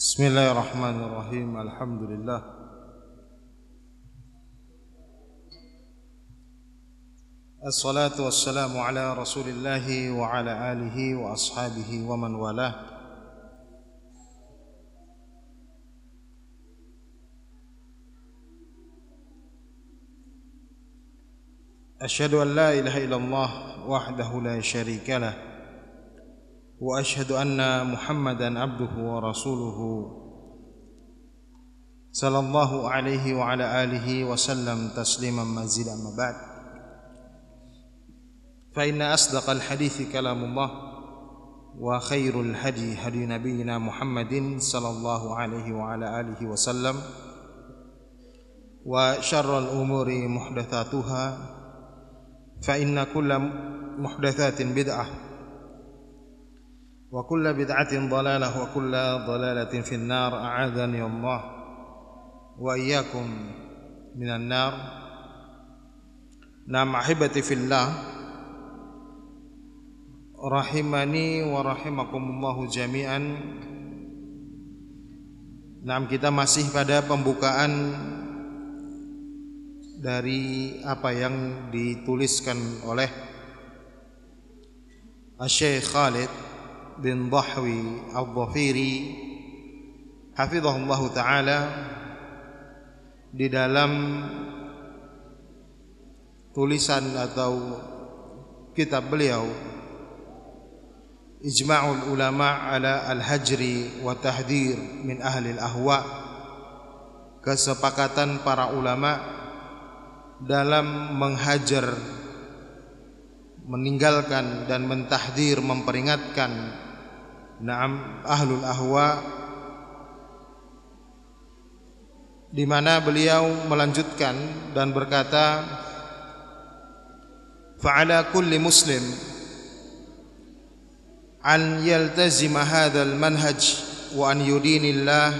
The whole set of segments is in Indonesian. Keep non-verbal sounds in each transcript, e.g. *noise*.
بسم الله الرحمن الرحيم الحمد لله الصلاة والسلام على رسول الله وعلى آله وأصحابه ومن والاه أشهد أن لا إله إلا الله وحده لا شريك له وأشهد أن محمدا عبده ورسوله صلى الله عليه وعلى آله وسلم تسليما مزيدا. أما بعد فإن أصدق الحديث كلام الله وخير الهدي هدي نبينا محمد صلى الله عليه وعلى آله وسلم وشر الأمور محدثاتها فإن كل محدثات بدعة وكل بدعة ضلالة وكل ضلالة في النار أعاذني الله وإياكم من النار نعم أحبتي في الله rahimani wa rahimakumullahu jami'an Nah kita masih pada pembukaan dari apa yang dituliskan oleh Syekh Khalid bin Dhahwi Al-Dhafiri hafizahullah taala di dalam tulisan atau kitab beliau Ijma'ul ulama ala al-hajri wa tahdhir min ahli al-ahwa kesepakatan para ulama dalam menghajar meninggalkan dan mentahdir memperingatkan Naam ahlul ahwa. Di mana beliau melanjutkan dan berkata fa'ala kulli muslim an yaltazima hadzal manhaj wa an yudinillah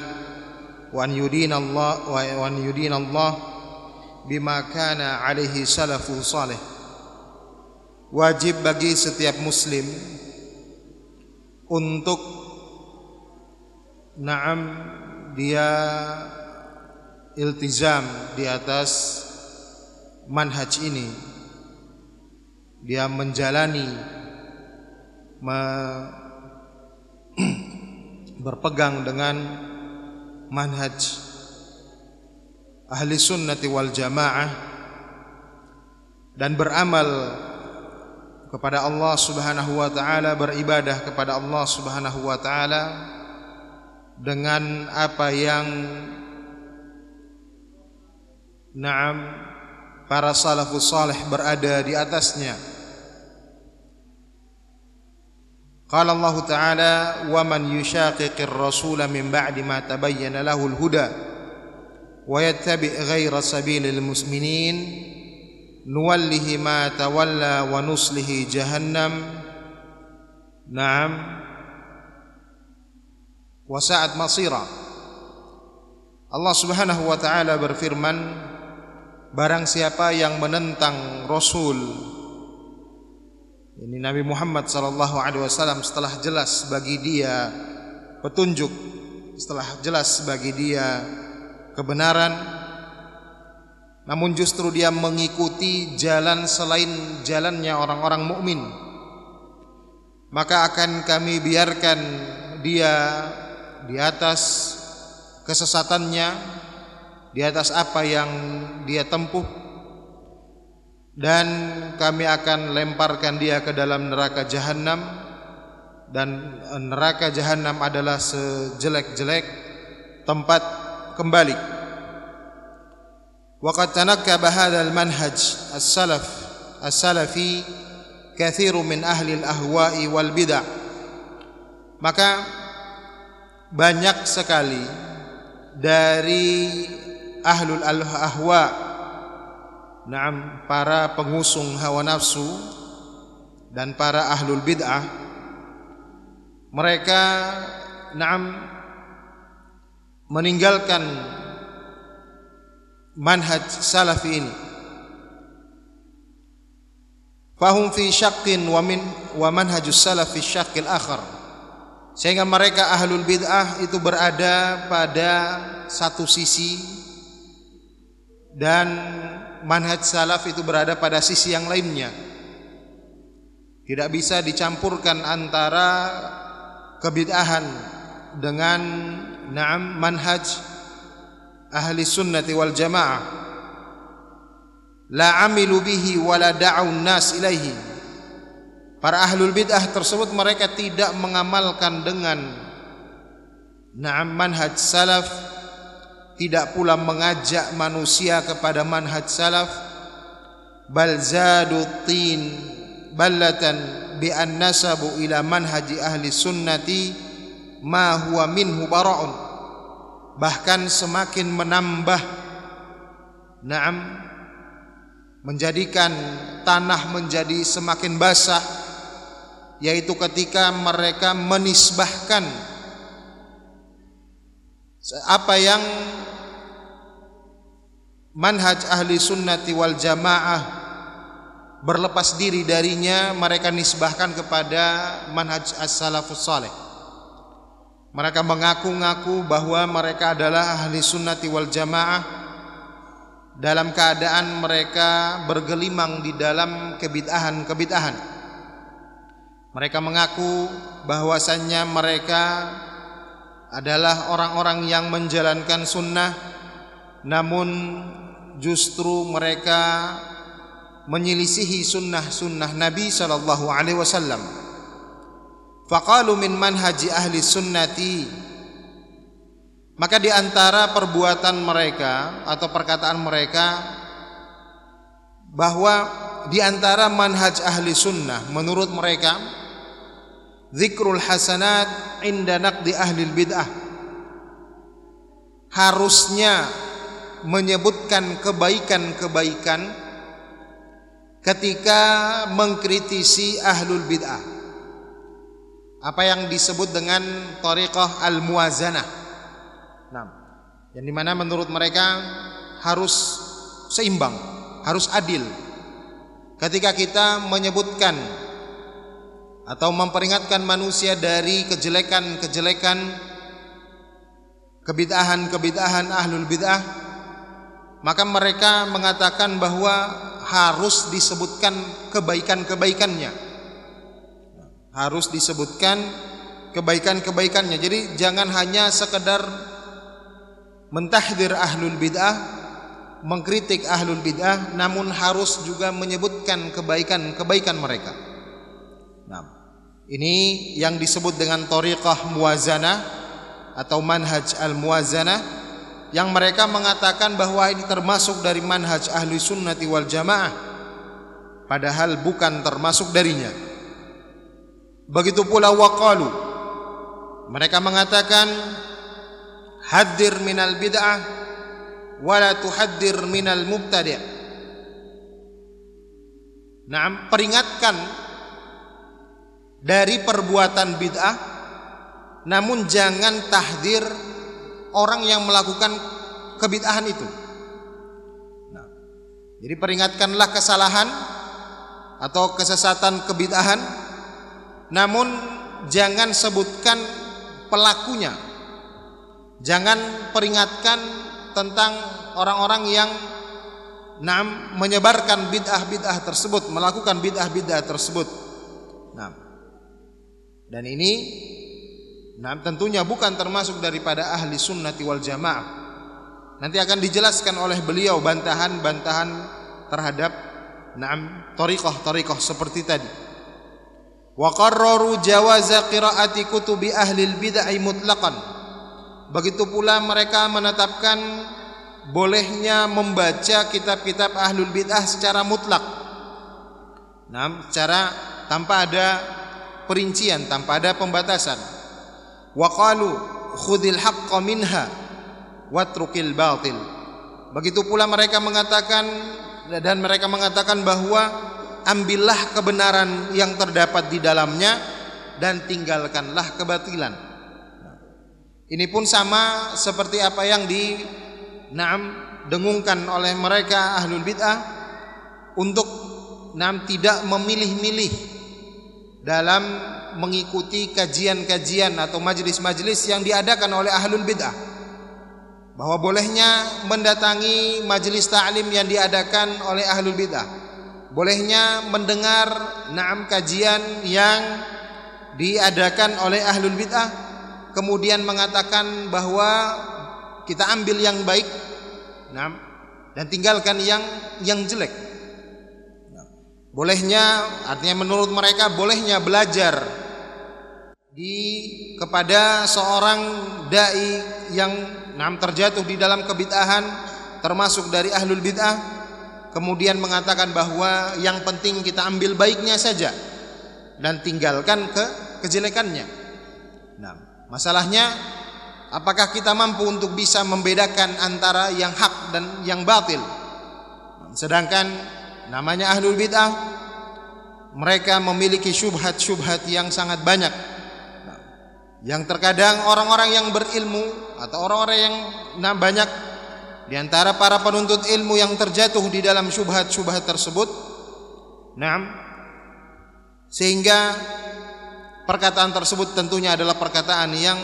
wa an yudinallah wa an yudinallah bima kana alaihi salafu salih. Wajib bagi setiap muslim untuk naam dia iltizam di atas manhaj ini. Dia menjalani me, *clears throat* berpegang dengan manhaj ahli sunnati wal jamaah dan beramal kepada Allah Subhanahu wa taala beribadah kepada Allah Subhanahu wa taala dengan apa yang Naam para salafus salih berada di atasnya. Qala Allah Ta'ala wa man yushaqiqir rasula min ba'di ma tabayyana lahu al-huda wa yattabi' ghayra sabilil muslimin nuwallihi ma tawalla wa nuslihi jahannam. Na'am. Wa sa'at masira. Allah Subhanahu wa taala berfirman barang siapa yang menentang rasul ini Nabi Muhammad sallallahu alaihi wasallam setelah jelas bagi dia petunjuk setelah jelas bagi dia kebenaran namun justru dia mengikuti jalan selain jalannya orang-orang mukmin. Maka akan kami biarkan dia di atas kesesatannya di atas apa yang dia tempuh dan kami akan lemparkan dia ke dalam neraka jahanam dan neraka jahanam adalah sejelek-jelek tempat kembali وقد تنكب هذا المنهج السلف السلفي كثير من أهل الأهواء والبدع maka banyak sekali dari ahlul ahwa Naam para pengusung hawa nafsu dan para ahlul bid'ah mereka naam meninggalkan manhaj salafi ini fahum fi syaqqin wa min wa manhajus salaf fi syaqqil akhar. Sehingga mereka ahlul bid'ah itu berada pada satu sisi dan manhaj salaf itu berada pada sisi yang lainnya. Tidak bisa dicampurkan antara kebid'ahan dengan na'am manhaj ahli sunnati wal jamaah. La amilu bihi wa la da'u nas ilaihi. Para ahlul bid'ah tersebut mereka tidak mengamalkan dengan na'am manhaj salaf tidak pula mengajak manusia kepada manhaj salaf. Bal zadu tin ballatan bi an nasabu ila manhaji ahli sunnati ma huwa minhu bara'un bahkan semakin menambah na'am menjadikan tanah menjadi semakin basah yaitu ketika mereka menisbahkan apa yang manhaj ahli sunnati wal jamaah berlepas diri darinya mereka nisbahkan kepada manhaj as-salafus saleh mereka mengaku-ngaku bahwa mereka adalah ahli sunnati wal jamaah dalam keadaan mereka bergelimang di dalam kebid'ahan-kebid'ahan. Mereka mengaku bahwasannya mereka adalah orang-orang yang menjalankan sunnah namun justru mereka menyelisihi sunnah-sunnah Nabi sallallahu alaihi wasallam. Faqalu min manhaji ahli sunnati. Maka di antara perbuatan mereka atau perkataan mereka bahwa di antara manhaj ahli sunnah menurut mereka zikrul hasanat inda naqdi ahli bid'ah. Harusnya menyebutkan kebaikan-kebaikan ketika mengkritisi ahlul bid'ah apa yang disebut dengan tariqah al-muwazanah Nah, yang di mana menurut mereka harus seimbang, harus adil. Ketika kita menyebutkan atau memperingatkan manusia dari kejelekan-kejelekan kebid'ahan-kebid'ahan ahlul bid'ah, maka mereka mengatakan bahwa harus disebutkan kebaikan-kebaikannya. Harus disebutkan kebaikan-kebaikannya. Jadi jangan hanya sekedar mentahdir ahlul bid'ah, mengkritik ahlul bid'ah, namun harus juga menyebutkan kebaikan-kebaikan mereka. Nah, ini yang disebut dengan tariqah muwazanah atau manhaj al-muwazanah yang mereka mengatakan bahwa ini termasuk dari manhaj ahli sunnati wal jamaah padahal bukan termasuk darinya begitu pula waqalu mereka mengatakan hadir minal bid'ah wala tuhaddir minal mubtadi' Nah, peringatkan dari perbuatan bid'ah namun jangan tahdir orang yang melakukan kebid'ahan itu. Nah, jadi peringatkanlah kesalahan atau kesesatan kebid'ahan namun jangan sebutkan pelakunya Jangan peringatkan tentang orang-orang yang nam menyebarkan bid'ah-bid'ah tersebut, melakukan bid'ah-bid'ah tersebut. Nah, dan ini nah tentunya bukan termasuk daripada ahli sunnati wal jamaah. Nanti akan dijelaskan oleh beliau bantahan-bantahan terhadap nam tariqah-tariqah seperti tadi. Wa qarraru jawaza qiraati kutubi ahli bid'ah Begitu pula mereka menetapkan bolehnya membaca kitab-kitab ahlul bid'ah secara mutlak. Nah, secara tanpa ada perincian, tanpa ada pembatasan. Wa qalu khudil haqqo minha watrukil batil. Begitu pula mereka mengatakan dan mereka mengatakan bahwa ambillah kebenaran yang terdapat di dalamnya dan tinggalkanlah kebatilan. Ini pun sama seperti apa yang di Naam dengungkan oleh mereka ahlul bid'ah untuk Naam tidak memilih-milih dalam mengikuti kajian-kajian atau majelis-majelis yang diadakan oleh ahlul bid'ah bahwa bolehnya mendatangi majelis ta'lim yang diadakan oleh ahlul bid'ah bolehnya mendengar naam kajian yang diadakan oleh ahlul bid'ah kemudian mengatakan bahwa kita ambil yang baik naam dan tinggalkan yang yang jelek. Bolehnya artinya menurut mereka bolehnya belajar di kepada seorang dai yang nam terjatuh di dalam kebid'ahan termasuk dari ahlul bid'ah kemudian mengatakan bahwa yang penting kita ambil baiknya saja dan tinggalkan ke kejelekannya. Nah, masalahnya apakah kita mampu untuk bisa membedakan antara yang hak dan yang batil? Sedangkan namanya ahlul bid'ah mereka memiliki syubhat-syubhat yang sangat banyak yang terkadang orang-orang yang berilmu atau orang-orang yang nah, banyak di antara para penuntut ilmu yang terjatuh di dalam syubhat-syubhat tersebut nah sehingga perkataan tersebut tentunya adalah perkataan yang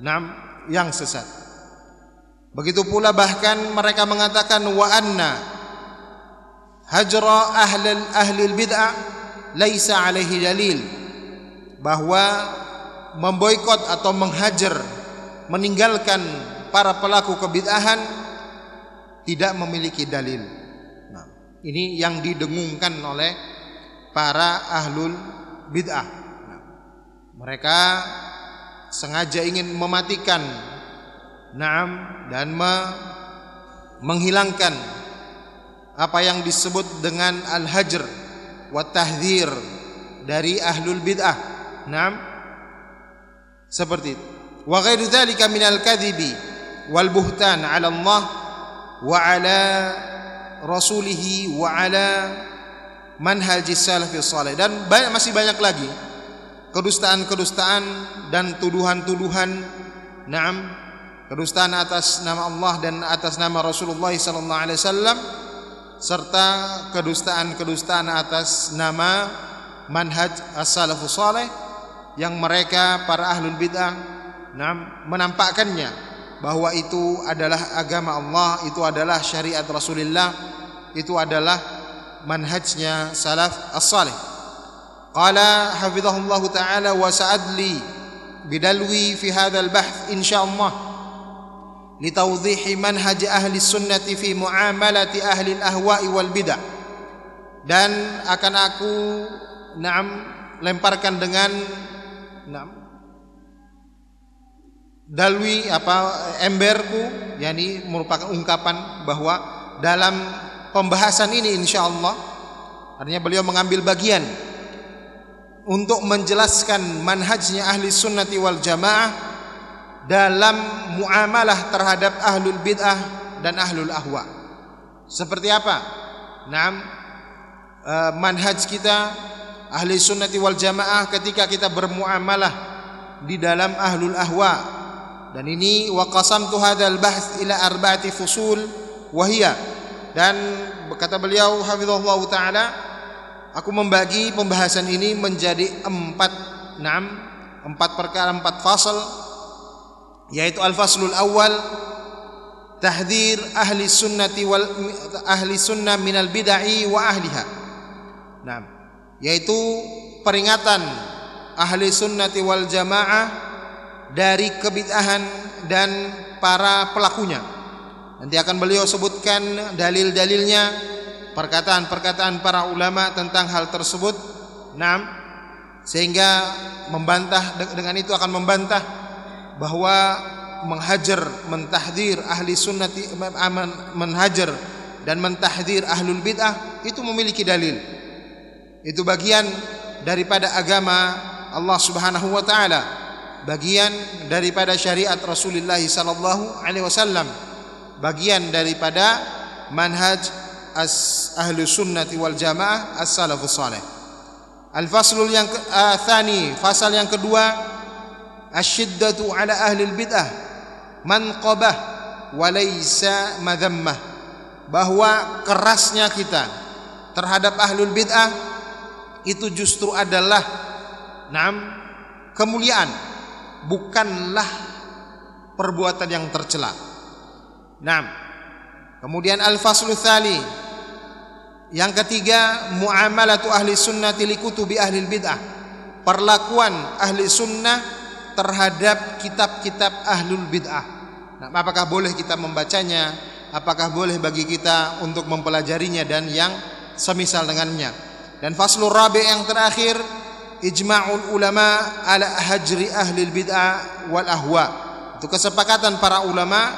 nah, yang sesat. Begitu pula bahkan mereka mengatakan wa anna hajra ahli ahli bid'ah laisa alaihi dalil. Bahwa memboikot atau menghajar meninggalkan para pelaku kebid'ahan tidak memiliki dalil. Nah, ini yang didengungkan oleh para ahlul bid'ah. Nah, mereka sengaja ingin mematikan naam dan me menghilangkan apa yang disebut dengan al-hajr wa tahdhir dari ahlul bid'ah. Naam seperti itu wa ghairu dzalika minal kadhibi Allah wa 'ala rasulih wa 'ala manhajis salafis salih. Dan banyak masih banyak lagi kedustaan-kedustaan dan tuduhan-tuduhan na'am kedustaan atas nama Allah dan atas nama Rasulullah sallallahu alaihi wasallam serta kedustaan-kedustaan atas nama manhaj as-salafus salih yang mereka para ahlul bid'ah menampakkannya bahwa itu adalah agama Allah, itu adalah syariat Rasulullah, itu adalah manhajnya salaf as-salih. Qala hafizahullah taala wa sa'adli bidalwi fi hadha al-bahth insyaallah litawdihi manhaj ahli sunnati fi muamalati ahli al-ahwa'i wal bidah. Dan akan aku naam lemparkan dengan dalwi apa emberku yakni merupakan ungkapan bahwa dalam pembahasan ini insya Allah artinya beliau mengambil bagian untuk menjelaskan manhajnya ahli sunnati wal jamaah dalam muamalah terhadap ahlul bid'ah dan ahlul ahwa. Seperti apa? Nah, manhaj kita ahli sunnati wal jamaah ketika kita bermuamalah di dalam ahlul ahwa dan ini wa qasamtu hadzal bahts ila arba'ati fusul wahia dan kata beliau hafizahullah taala aku membagi pembahasan ini menjadi empat enam empat perkara empat fasal yaitu al-faslul awal tahdhir ahli sunnati wal ahli sunnah minal bid'ah wa ahliha. Nah, yaitu peringatan ahli sunnati wal jamaah dari kebid'ahan dan para pelakunya. Nanti akan beliau sebutkan dalil-dalilnya, perkataan-perkataan para ulama tentang hal tersebut. Naam, sehingga membantah dengan itu akan membantah bahwa menghajar, mentahdir ahli sunnati menhajar dan mentahdir ahlul bid'ah itu memiliki dalil itu bagian daripada agama Allah Subhanahu wa taala bagian daripada syariat Rasulullah sallallahu alaihi wasallam bagian daripada manhaj as ahlu sunnati wal jamaah as salafus salih. Al faslul yang uh, thani fasal yang kedua asyiddatu ala ahli bid'ah manqabah wa laysa madhammah bahwa kerasnya kita terhadap ahlul bid'ah itu justru adalah Naam, kemuliaan bukanlah perbuatan yang tercela. Naam. Kemudian al-faslu tsali yang ketiga muamalatu ahli sunnah likutubi ahli bid'ah. Perlakuan ahli sunnah terhadap kitab-kitab ahlul bid'ah. Nah, apakah boleh kita membacanya? Apakah boleh bagi kita untuk mempelajarinya dan yang semisal dengannya? Dan faslur rabi yang terakhir ijma'ul ulama ala hajri ahli bid'ah wal ahwa. Itu kesepakatan para ulama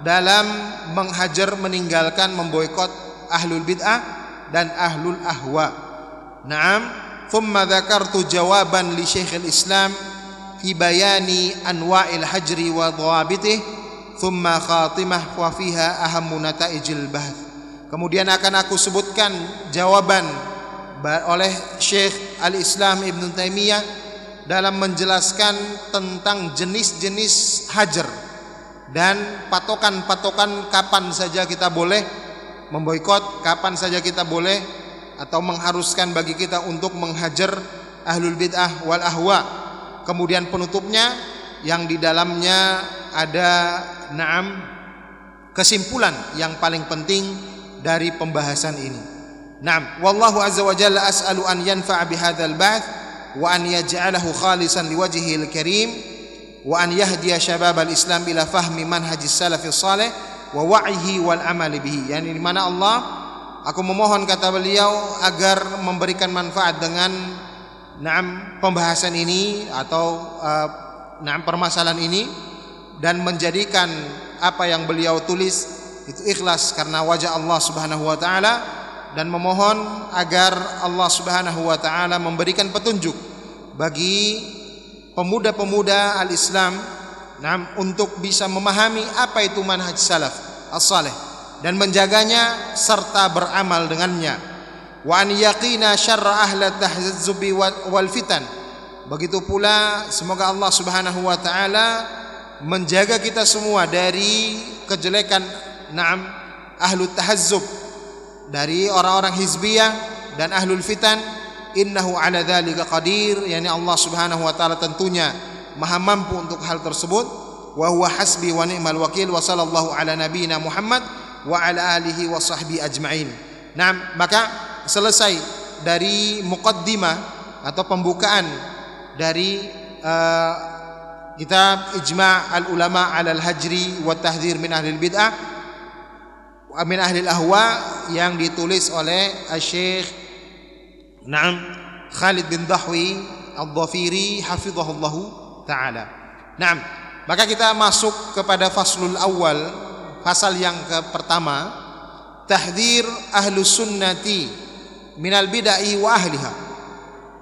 dalam menghajar meninggalkan memboikot ahlul bid'ah dan ahlul ahwa. Naam, thumma dzakartu jawaban li Syekhul Islam fi bayani anwa'il hajri wa dhawabitih thumma khatimah wa fiha ahammu nataijil bahth. Kemudian akan aku sebutkan jawaban oleh Syekh Al-Islam Ibn Taimiyah dalam menjelaskan tentang jenis-jenis hajar dan patokan-patokan kapan saja kita boleh memboikot kapan saja kita boleh atau mengharuskan bagi kita untuk menghajar ahlul bid'ah wal ahwa. Kemudian penutupnya yang di dalamnya ada naam kesimpulan yang paling penting dari pembahasan ini. Naam, wallahu azza wa jalla as'alu an yanfa'a bihadzal ba'th wa an yaj'alahu khalisan liwajhihil karim wa an yahdiya syababal islam ila fahmi manhajis salafis salih wa wa'ihi wal amali bihi. Yani di mana Allah aku memohon kata beliau agar memberikan manfaat dengan naam pembahasan ini atau uh, naam permasalahan ini dan menjadikan apa yang beliau tulis itu ikhlas karena wajah Allah Subhanahu wa taala dan memohon agar Allah Subhanahu wa taala memberikan petunjuk bagi pemuda-pemuda al-Islam Nah, untuk bisa memahami apa itu manhaj salaf as-salih dan menjaganya serta beramal dengannya. Wa an yaqina syarra tahzzubi wal fitan. Begitu pula semoga Allah Subhanahu wa taala menjaga kita semua dari kejelekan na'am ahlu tahazzub dari orang-orang hizbiyah dan ahlul fitan innahu ala dzalika qadir yani Allah Subhanahu wa taala tentunya maha mampu untuk hal tersebut wa huwa hasbi wa ni'mal wakil wa sallallahu ala nabiyyina Muhammad wa ala alihi wa sahbi ajma'in. Nah, maka selesai dari muqaddimah atau pembukaan dari uh, kitab Ijma' al-Ulama 'ala al-Hajri wa Tahdhir min ahli bid'ah wa min ahli ahwa yang ditulis oleh Syekh Naam Khalid bin Dahwi Al-Dhafiri hafizahullahu taala. Nah, maka kita masuk kepada faslul awal, pasal yang ke pertama, tahdzir ahlu sunnati minal bid'ah wa ahliha.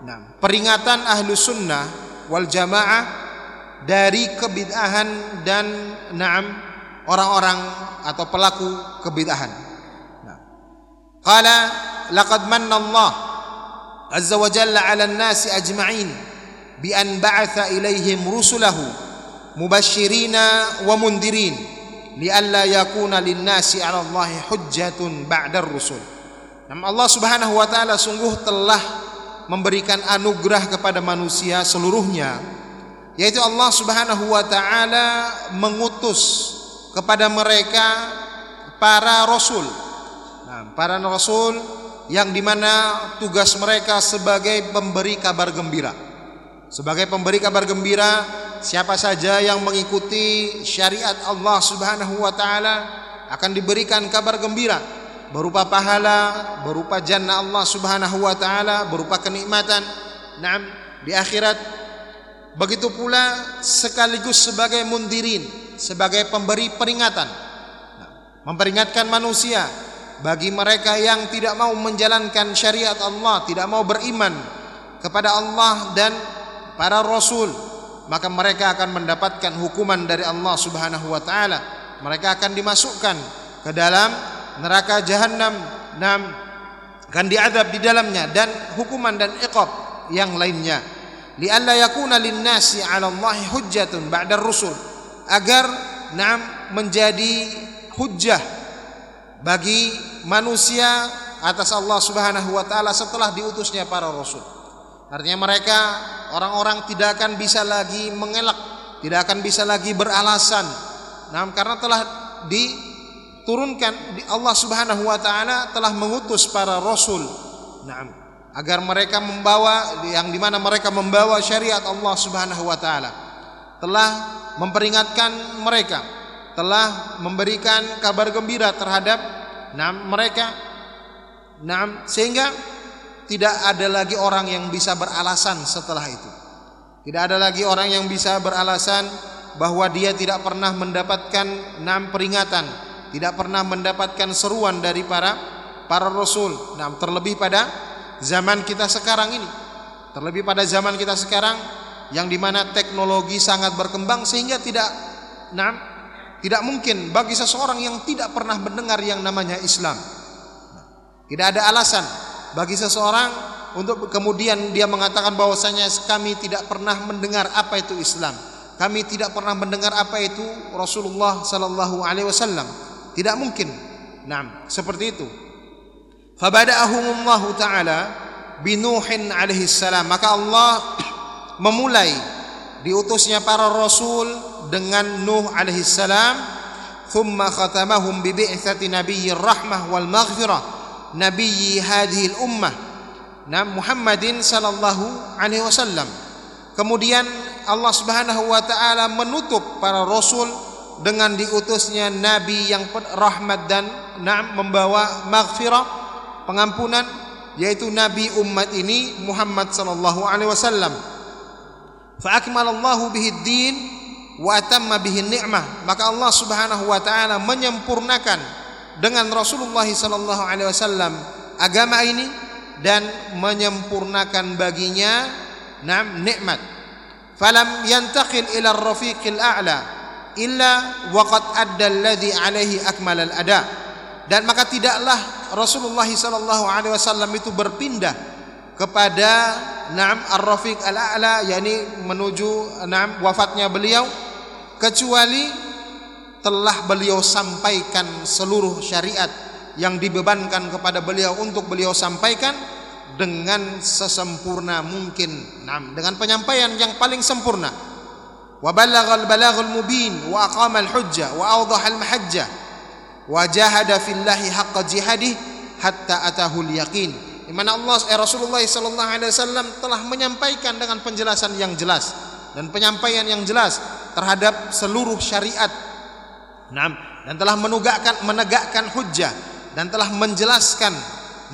Nah, peringatan ahlu sunnah wal jamaah dari kebid'ahan dan naam orang-orang atau pelaku kebid'ahan. Nah. Laqad manna Allah azza wa jalla 'ala an-nasi ajma'in bi an ba'atha ilaihim rusulahu mubashirina wa mundirin lialla yakuna linnasi 'ala Allah hujjatun ba'da rusul. Allah Subhanahu wa taala sungguh telah memberikan anugerah kepada manusia seluruhnya yaitu Allah Subhanahu wa taala mengutus kepada mereka para rasul. Nah, para rasul yang di mana tugas mereka sebagai pemberi kabar gembira sebagai pemberi kabar gembira siapa saja yang mengikuti syariat Allah Subhanahu wa taala akan diberikan kabar gembira berupa pahala, berupa jannah Allah Subhanahu wa taala, berupa kenikmatan. Naam, di akhirat begitu pula sekaligus sebagai mundirin, sebagai pemberi peringatan. Nah, memperingatkan manusia bagi mereka yang tidak mau menjalankan syariat Allah, tidak mau beriman kepada Allah dan para rasul maka mereka akan mendapatkan hukuman dari Allah Subhanahu wa taala. Mereka akan dimasukkan ke dalam neraka jahanam nam akan diadab di dalamnya dan hukuman dan iqab yang lainnya. Lialla yakuna linnasi 'ala Allah hujjatun rusul agar nam menjadi hujjah bagi manusia atas Allah Subhanahu wa taala setelah diutusnya para rasul Artinya mereka orang-orang tidak akan bisa lagi mengelak, tidak akan bisa lagi beralasan. Nah, karena telah diturunkan di Allah Subhanahu wa taala telah mengutus para rasul. Nah, agar mereka membawa yang di mana mereka membawa syariat Allah Subhanahu wa taala. Telah memperingatkan mereka, telah memberikan kabar gembira terhadap nah mereka nah sehingga tidak ada lagi orang yang bisa beralasan setelah itu. Tidak ada lagi orang yang bisa beralasan bahwa dia tidak pernah mendapatkan enam peringatan, tidak pernah mendapatkan seruan dari para para rasul. Nah, terlebih pada zaman kita sekarang ini. Terlebih pada zaman kita sekarang yang di mana teknologi sangat berkembang sehingga tidak nah, tidak mungkin bagi seseorang yang tidak pernah mendengar yang namanya Islam. Tidak ada alasan bagi seseorang untuk kemudian dia mengatakan bahwasanya kami tidak pernah mendengar apa itu Islam. Kami tidak pernah mendengar apa itu Rasulullah sallallahu alaihi wasallam. Tidak mungkin. Nah, seperti itu. Fabada'ahumullah taala binuhin alaihi salam. Maka Allah memulai diutusnya para rasul dengan Nuh alaihi salam, thumma khatamahum bi bi'tsati nabiyyir rahmah wal maghfirah nabi hadhil ummah na Muhammadin sallallahu alaihi wasallam. Kemudian Allah Subhanahu wa taala menutup para rasul dengan diutusnya nabi yang rahmat dan na membawa maghfirah, pengampunan yaitu nabi umat ini Muhammad sallallahu alaihi wasallam. Fa akmalallahu bihi din wa atamma bihi ni'mah. Maka Allah Subhanahu wa taala menyempurnakan dengan Rasulullah sallallahu alaihi wasallam agama ini dan menyempurnakan baginya nam nikmat. Falam yantaqil ila ar-rafiqil a'la illa waqad adda alladhi alaihi akmal al-ada. Dan maka tidaklah Rasulullah sallallahu alaihi wasallam itu berpindah kepada nam ar-rafiq al-a'la yakni menuju nam wafatnya beliau kecuali telah beliau sampaikan seluruh syariat yang dibebankan kepada beliau untuk beliau sampaikan dengan sesempurna mungkin. Nah, dengan penyampaian yang paling sempurna. Wa balaghal balaghul mubin wa aqamal hujjah wa awdahal mahajjah wa jahada fillahi haqqa jihadih hatta atahul yaqin di mana Allah eh, Rasulullah sallallahu alaihi wasallam telah menyampaikan dengan penjelasan yang jelas dan penyampaian yang jelas terhadap seluruh syariat Naam, dan telah menegakkan menegakkan hujjah dan telah menjelaskan,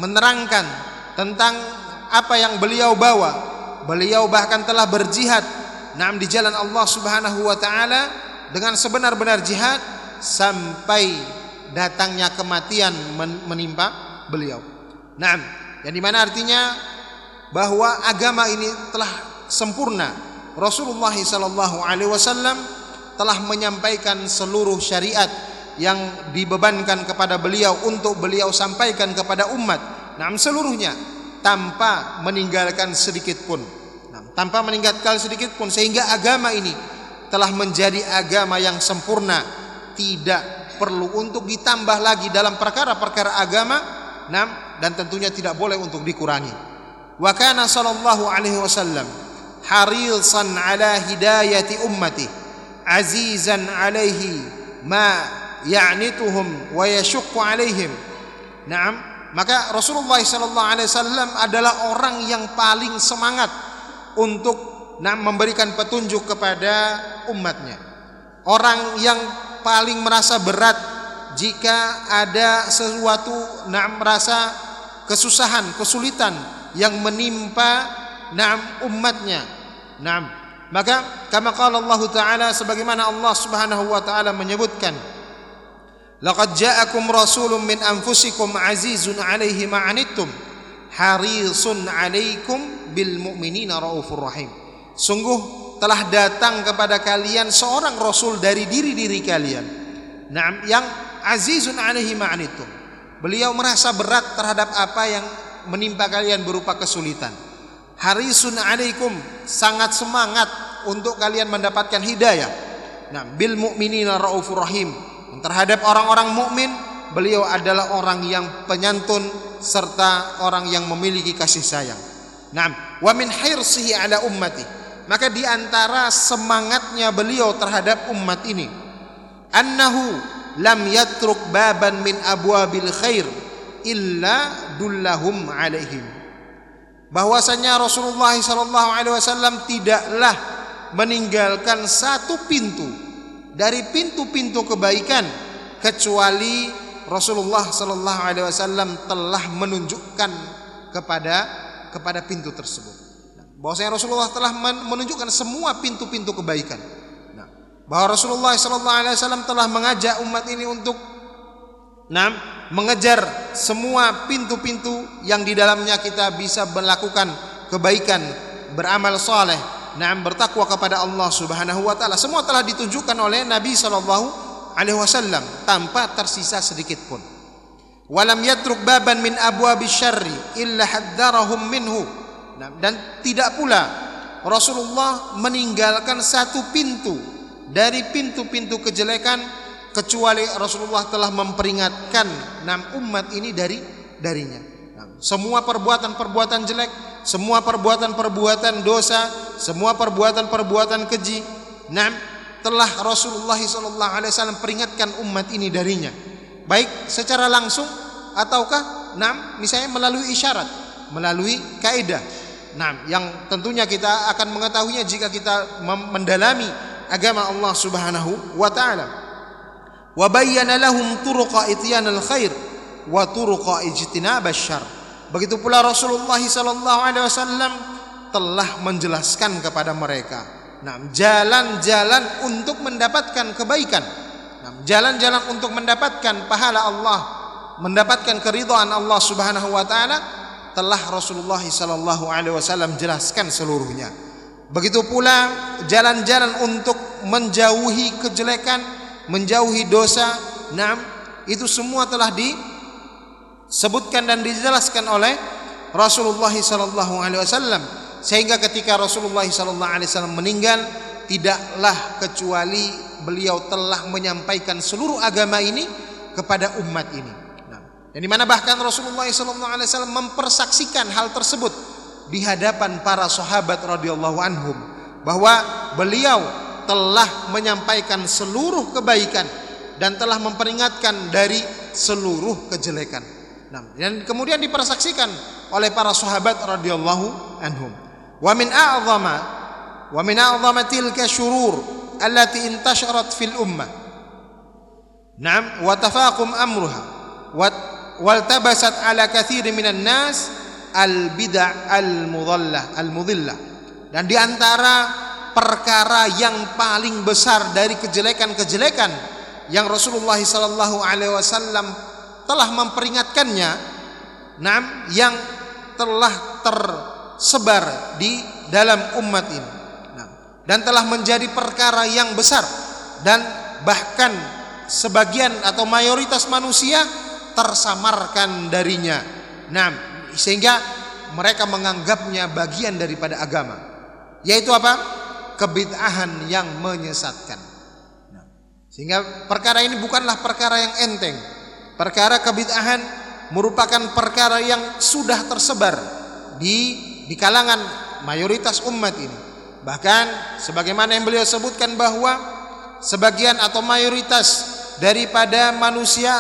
menerangkan tentang apa yang beliau bawa. Beliau bahkan telah berjihad naam di jalan Allah Subhanahu wa taala dengan sebenar-benar jihad sampai datangnya kematian menimpa beliau. Naam, yang di mana artinya bahwa agama ini telah sempurna. Rasulullah sallallahu alaihi wasallam telah menyampaikan seluruh syariat yang dibebankan kepada beliau untuk beliau sampaikan kepada umat. Nah, seluruhnya tanpa meninggalkan sedikit pun. Nah, tanpa meninggalkan sedikit pun sehingga agama ini telah menjadi agama yang sempurna, tidak perlu untuk ditambah lagi dalam perkara-perkara agama, nah, dan tentunya tidak boleh untuk dikurangi. Wa kana sallallahu alaihi wasallam harisan ala hidayati ummati azizan alaihi ma ya'nituhum wa yashuqqu alaihim. Naam, maka Rasulullah sallallahu alaihi wasallam adalah orang yang paling semangat untuk nah, memberikan petunjuk kepada umatnya. Orang yang paling merasa berat jika ada sesuatu nah merasa kesusahan, kesulitan yang menimpa nah umatnya. Nah, maka kama qala Allah taala sebagaimana Allah Subhanahu wa taala menyebutkan Laqad ja'akum rasulun min anfusikum azizun 'alaihi ma harisun 'alaikum bil mu'minina raufur rahim. Sungguh telah datang kepada kalian seorang rasul dari diri-diri kalian. Naam yang azizun 'alaihi ma 'anittum. Beliau merasa berat terhadap apa yang menimpa kalian berupa kesulitan harisun alaikum sangat semangat untuk kalian mendapatkan hidayah. Nah, bil mu'minina raufur rahim. Terhadap orang-orang mukmin, beliau adalah orang yang penyantun serta orang yang memiliki kasih sayang. Naam, wa min hirsihi ala ummati. Maka di antara semangatnya beliau terhadap umat ini, annahu lam yatruk baban min abwabil khair illa dullahum alaihim. Bahwasanya Rasulullah sallallahu alaihi wasallam tidaklah meninggalkan satu pintu dari pintu-pintu kebaikan kecuali Rasulullah sallallahu alaihi wasallam telah menunjukkan kepada kepada pintu tersebut. Bahwasanya Rasulullah telah menunjukkan semua pintu-pintu kebaikan. Bahwa Rasulullah sallallahu alaihi wasallam telah mengajak umat ini untuk nah, mengejar semua pintu-pintu yang di dalamnya kita bisa melakukan kebaikan, beramal saleh, nah bertakwa kepada Allah Subhanahu wa taala. Semua telah ditunjukkan oleh Nabi sallallahu alaihi wasallam tanpa tersisa sedikit pun walam yatruk baban min abwabi syarri illa haddarahum minhu dan tidak pula Rasulullah meninggalkan satu pintu dari pintu-pintu kejelekan kecuali Rasulullah telah memperingatkan enam umat ini dari darinya. Nah, semua perbuatan-perbuatan jelek, semua perbuatan-perbuatan dosa, semua perbuatan-perbuatan keji, nah, telah Rasulullah SAW peringatkan umat ini darinya baik secara langsung ataukah nam misalnya melalui isyarat, melalui kaidah. Nah, yang tentunya kita akan mengetahuinya jika kita mendalami agama Allah Subhanahu wa taala. Wa bayyana lahum turuqa ityanal khair wa turuqa ijtinab syarr. Begitu pula Rasulullah sallallahu alaihi wasallam telah menjelaskan kepada mereka nah jalan-jalan untuk mendapatkan kebaikan jalan-jalan untuk mendapatkan pahala Allah, mendapatkan keridhaan Allah Subhanahu wa taala telah Rasulullah sallallahu alaihi wasallam jelaskan seluruhnya. Begitu pula jalan-jalan untuk menjauhi kejelekan, menjauhi dosa, nah itu semua telah disebutkan dan dijelaskan oleh Rasulullah sallallahu alaihi wasallam. Sehingga ketika Rasulullah sallallahu alaihi wasallam meninggal tidaklah kecuali beliau telah menyampaikan seluruh agama ini kepada umat ini. Nah, yang di mana bahkan Rasulullah SAW mempersaksikan hal tersebut di hadapan para sahabat radhiyallahu anhum bahwa beliau telah menyampaikan seluruh kebaikan dan telah memperingatkan dari seluruh kejelekan. Nah, dan kemudian dipersaksikan oleh para sahabat radhiyallahu anhum. Wa min a'zama wa min a'zama tilka syurur allati intasharat fil ummah. Naam wa tafaqum amruha wa waltabasat ala katsir minan nas al bid'ah al mudhallah al mudhillah dan di antara perkara yang paling besar dari kejelekan-kejelekan yang Rasulullah sallallahu alaihi wasallam telah memperingatkannya nam yang telah tersebar di dalam umat ini. Dan telah menjadi perkara yang besar dan bahkan sebagian atau mayoritas manusia tersamarkan darinya. Nah, sehingga mereka menganggapnya bagian daripada agama. Yaitu apa? Kebid'ahan yang menyesatkan. Nah, sehingga perkara ini bukanlah perkara yang enteng. Perkara kebid'ahan merupakan perkara yang sudah tersebar di di kalangan mayoritas umat ini. Bahkan sebagaimana yang beliau sebutkan bahwa sebagian atau mayoritas daripada manusia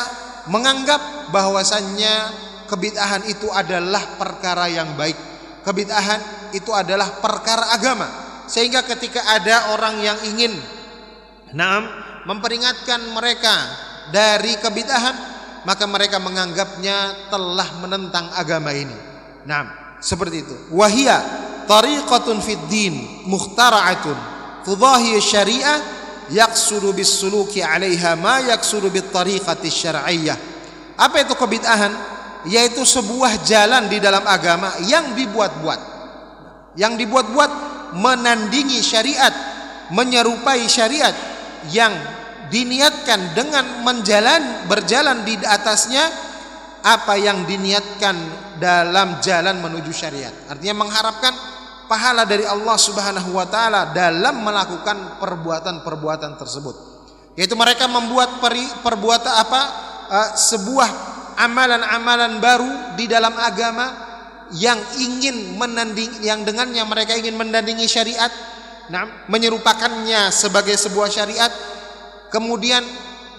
menganggap bahwasannya kebid'ahan itu adalah perkara yang baik. Kebid'ahan itu adalah perkara agama. Sehingga ketika ada orang yang ingin naam memperingatkan mereka dari kebid'ahan, maka mereka menganggapnya telah menentang agama ini. Nah, seperti itu. Wahia tariqatun fid din mukhtara'atun tudahi syariah yaqsudu bis suluki 'alaiha ma yaqsudu bit tariqati syar'iyyah apa itu kebid'ahan yaitu sebuah jalan di dalam agama yang dibuat-buat yang dibuat-buat menandingi syariat menyerupai syariat yang diniatkan dengan menjalan berjalan di atasnya apa yang diniatkan dalam jalan menuju syariat. Artinya mengharapkan pahala dari Allah Subhanahu wa taala dalam melakukan perbuatan-perbuatan tersebut. Yaitu mereka membuat perbuatan apa? Uh, sebuah amalan-amalan baru di dalam agama yang ingin menanding yang dengannya mereka ingin mendandingi syariat nah menyerupakannya sebagai sebuah syariat kemudian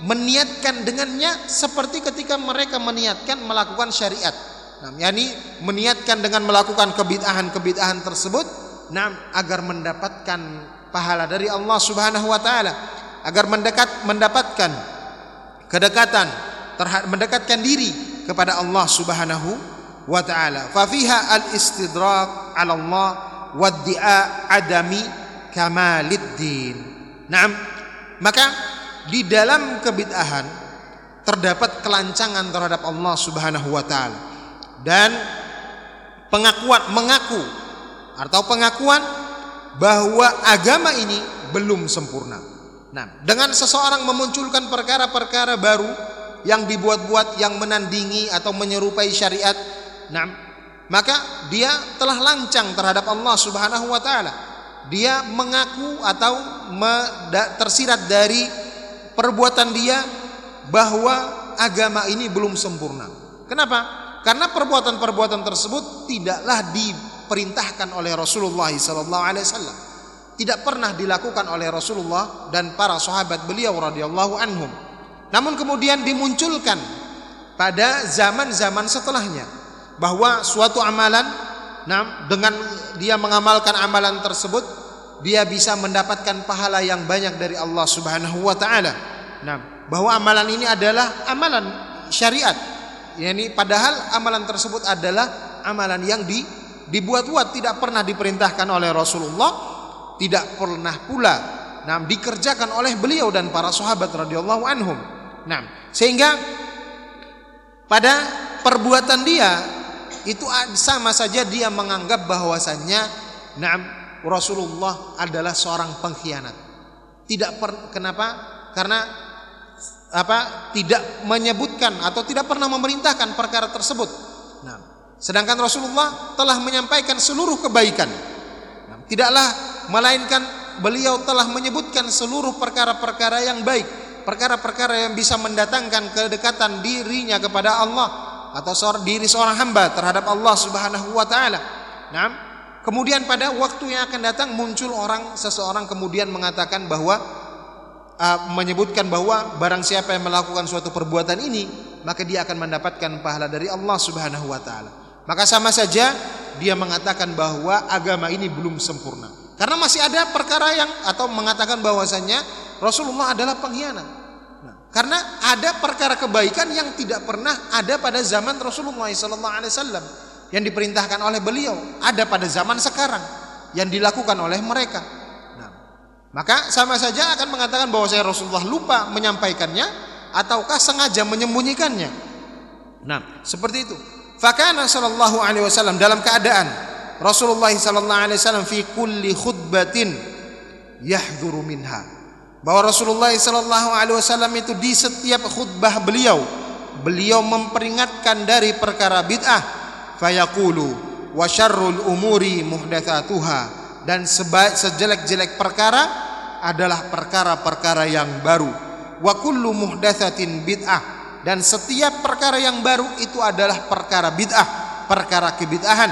meniatkan dengannya seperti ketika mereka meniatkan melakukan syariat. Nah yakni meniatkan dengan melakukan kebid'ahan-kebid'ahan tersebut nah agar mendapatkan pahala dari Allah Subhanahu wa taala agar mendekat mendapatkan kedekatan terhadap mendekatkan diri kepada Allah Subhanahu wa taala. Fa fiha al-istidrak 'ala Allah wa di'a adami kamaliddin. Naam. Maka di dalam kebid'ahan terdapat kelancangan terhadap Allah Subhanahu wa taala dan pengakuan mengaku atau pengakuan bahwa agama ini belum sempurna. Nah, dengan seseorang memunculkan perkara-perkara baru yang dibuat-buat yang menandingi atau menyerupai syariat, nah, maka dia telah lancang terhadap Allah Subhanahu wa taala. Dia mengaku atau tersirat dari perbuatan dia bahwa agama ini belum sempurna. Kenapa? Karena perbuatan-perbuatan tersebut tidaklah diperintahkan oleh Rasulullah SAW tidak pernah dilakukan oleh Rasulullah dan para sahabat beliau radhiyallahu anhum. Namun kemudian dimunculkan pada zaman-zaman setelahnya bahwa suatu amalan nah, dengan dia mengamalkan amalan tersebut dia bisa mendapatkan pahala yang banyak dari Allah Subhanahu wa taala. Nah, bahwa amalan ini adalah amalan syariat. Yani padahal amalan tersebut adalah amalan yang di, dibuat-buat tidak pernah diperintahkan oleh Rasulullah tidak pernah pula nah dikerjakan oleh beliau dan para sahabat radhiyallahu anhum. Nah, sehingga pada perbuatan dia itu sama saja dia menganggap bahwasannya nah Rasulullah adalah seorang pengkhianat. Tidak per, kenapa? Karena apa? Tidak menyebutkan atau tidak pernah memerintahkan perkara tersebut. Nah, sedangkan Rasulullah telah menyampaikan seluruh kebaikan. Tidaklah melainkan beliau telah menyebutkan seluruh perkara-perkara yang baik, perkara-perkara yang bisa mendatangkan kedekatan dirinya kepada Allah atau seorang diri seorang hamba terhadap Allah Subhanahu wa taala. Nah, kemudian pada waktu yang akan datang muncul orang seseorang kemudian mengatakan bahwa uh, menyebutkan bahwa barang siapa yang melakukan suatu perbuatan ini maka dia akan mendapatkan pahala dari Allah Subhanahu wa taala. Maka sama saja dia mengatakan bahwa agama ini belum sempurna. Karena masih ada perkara yang atau mengatakan bahwasanya Rasulullah adalah pengkhianat. Nah, karena ada perkara kebaikan yang tidak pernah ada pada zaman Rasulullah SAW yang diperintahkan oleh beliau ada pada zaman sekarang yang dilakukan oleh mereka. Nah, maka sama saja akan mengatakan bahwa saya Rasulullah lupa menyampaikannya ataukah sengaja menyembunyikannya. Nah, seperti itu. Fakana sallallahu alaihi wasallam dalam keadaan Rasulullah sallallahu alaihi wasallam fi kulli khutbatin yahdhuru minha. Bahwa Rasulullah sallallahu alaihi wasallam itu di setiap khutbah beliau beliau memperingatkan dari perkara bid'ah fayaqulu wa syarrul umuri muhdatsatuha dan sejelek-jelek perkara adalah perkara-perkara yang baru wa kullu bid'ah dan setiap perkara yang baru itu adalah perkara bid'ah perkara kebid'ahan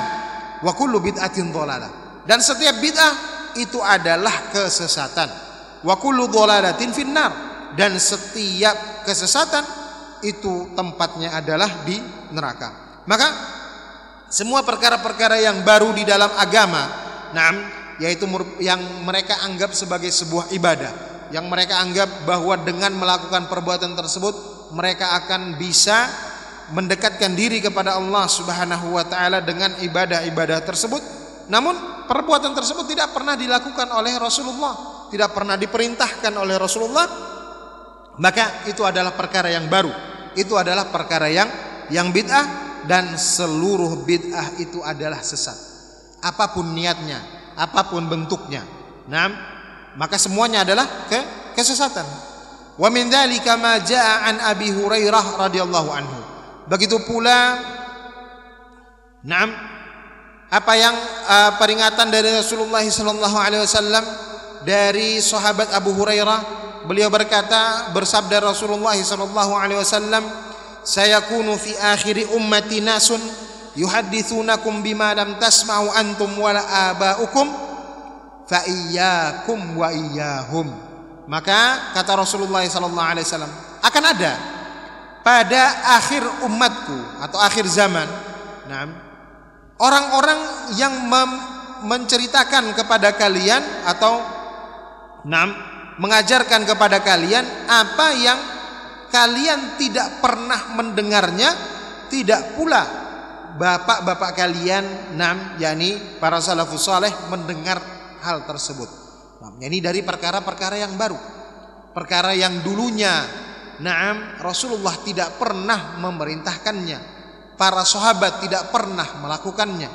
wa kullu bid'atin dhalalah. Dan setiap bid'ah itu adalah kesesatan. Wa kullu dhalalatin finnar. Dan setiap kesesatan itu tempatnya adalah di neraka. Maka semua perkara-perkara yang baru di dalam agama, nah, yaitu yang mereka anggap sebagai sebuah ibadah, yang mereka anggap bahwa dengan melakukan perbuatan tersebut mereka akan bisa mendekatkan diri kepada Allah Subhanahu wa taala dengan ibadah-ibadah tersebut. Namun perbuatan tersebut tidak pernah dilakukan oleh Rasulullah, tidak pernah diperintahkan oleh Rasulullah. Maka itu adalah perkara yang baru. Itu adalah perkara yang yang bid'ah dan seluruh bid'ah itu adalah sesat. Apa pun niatnya, apa pun bentuknya. Nah, maka semuanya adalah ke kesesatan. Wa min dzalika ma jaa an Abi Hurairah radhiyallahu anhu. Begitu pula Naam apa yang uh, peringatan dari Rasulullah sallallahu dari sahabat Abu Hurairah beliau berkata bersabda Rasulullah sallallahu alaihi wasallam sayakunu fi akhiri ummati nasun yuhadditsunakum bima lam tasma'u antum wala aba'ukum fa iyyakum wa iyyahum maka kata Rasulullah sallallahu alaihi wasallam akan ada pada akhir umatku atau akhir zaman orang-orang yang menceritakan kepada kalian atau nah mengajarkan kepada kalian apa yang kalian tidak pernah mendengarnya tidak pula bapak-bapak kalian nam yakni para salafus saleh mendengar hal tersebut. Nah, ini dari perkara-perkara yang baru. Perkara yang dulunya Naam Rasulullah tidak pernah memerintahkannya. Para sahabat tidak pernah melakukannya.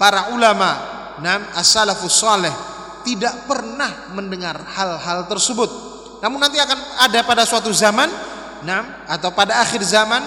Para ulama Naam as-salafus saleh tidak pernah mendengar hal-hal tersebut. Namun nanti akan ada pada suatu zaman nah, atau pada akhir zaman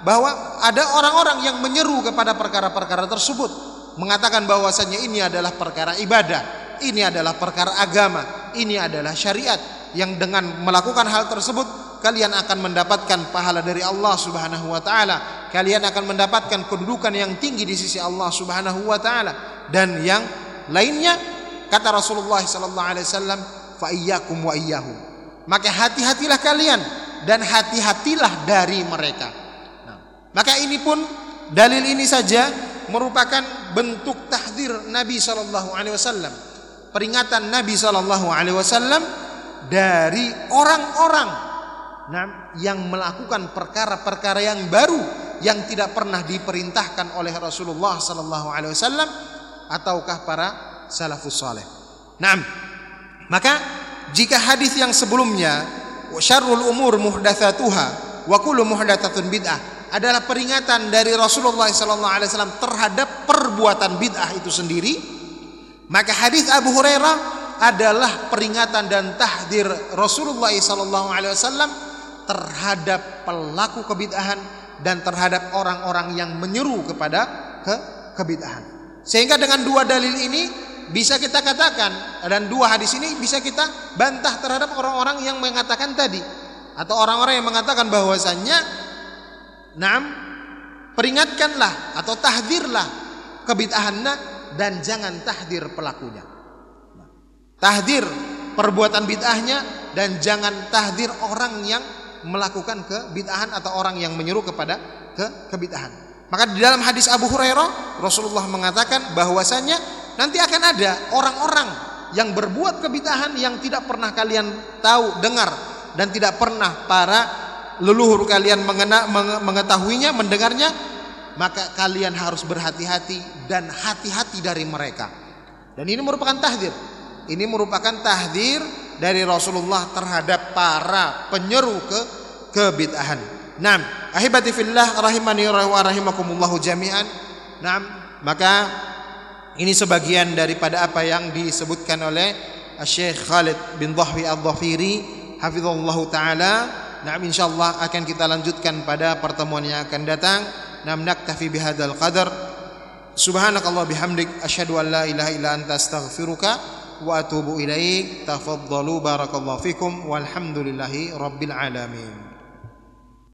bahwa ada orang-orang yang menyeru kepada perkara-perkara tersebut mengatakan bahwasanya ini adalah perkara ibadah, ini adalah perkara agama, ini adalah syariat yang dengan melakukan hal tersebut kalian akan mendapatkan pahala dari Allah Subhanahu wa taala. Kalian akan mendapatkan kedudukan yang tinggi di sisi Allah Subhanahu wa taala dan yang lainnya Kata Rasulullah sallallahu alaihi wasallam, "Fa iyyakum wa iyyahum." Maka hati-hatilah kalian dan hati-hatilah dari mereka. Nah, maka ini pun dalil ini saja merupakan bentuk tahdir Nabi sallallahu alaihi wasallam. Peringatan Nabi sallallahu alaihi wasallam dari orang-orang nah, yang melakukan perkara-perkara yang baru yang tidak pernah diperintahkan oleh Rasulullah sallallahu alaihi wasallam ataukah para salafus saleh. Naam. Maka jika hadis yang sebelumnya syarrul umur muhdatsatuha wa kullu muhdatsatun bid'ah adalah peringatan dari Rasulullah sallallahu alaihi wasallam terhadap perbuatan bid'ah itu sendiri, maka hadis Abu Hurairah adalah peringatan dan tahdir Rasulullah sallallahu alaihi wasallam terhadap pelaku kebid'ahan dan terhadap orang-orang yang menyeru kepada ke kebid'ahan. Sehingga dengan dua dalil ini bisa kita katakan dan dua hadis ini bisa kita bantah terhadap orang-orang yang mengatakan tadi atau orang-orang yang mengatakan bahwasannya nam peringatkanlah atau tahdirlah kebid'ahanna dan jangan tahdir pelakunya. Tahdir perbuatan bid'ahnya dan jangan tahdir orang yang melakukan kebid'ahan atau orang yang menyuruh kepada ke kebid'ahan. Maka di dalam hadis Abu Hurairah Rasulullah mengatakan bahwasanya nanti akan ada orang-orang yang berbuat kebitahan yang tidak pernah kalian tahu, dengar dan tidak pernah para leluhur kalian mengena, mengetahuinya, mendengarnya, maka kalian harus berhati-hati dan hati-hati dari mereka. Dan ini merupakan tahdir. Ini merupakan tahdir dari Rasulullah terhadap para penyeru ke kebid'ahan. Naam, ahibati fillah rahimani wa rahimakumullahu jami'an. Naam, maka ini sebagian daripada apa yang disebutkan oleh Syekh Khalid bin Dhahwi Al-Dhafiri hafizallahu taala. Nah, insyaallah akan kita lanjutkan pada pertemuan yang akan datang. Nam naktafi bihadzal qadar. Subhanakallah bihamdik asyhadu an la ilaha illa anta astaghfiruka wa atubu ilaik. Tafaddalu barakallahu fikum walhamdulillahi rabbil alamin.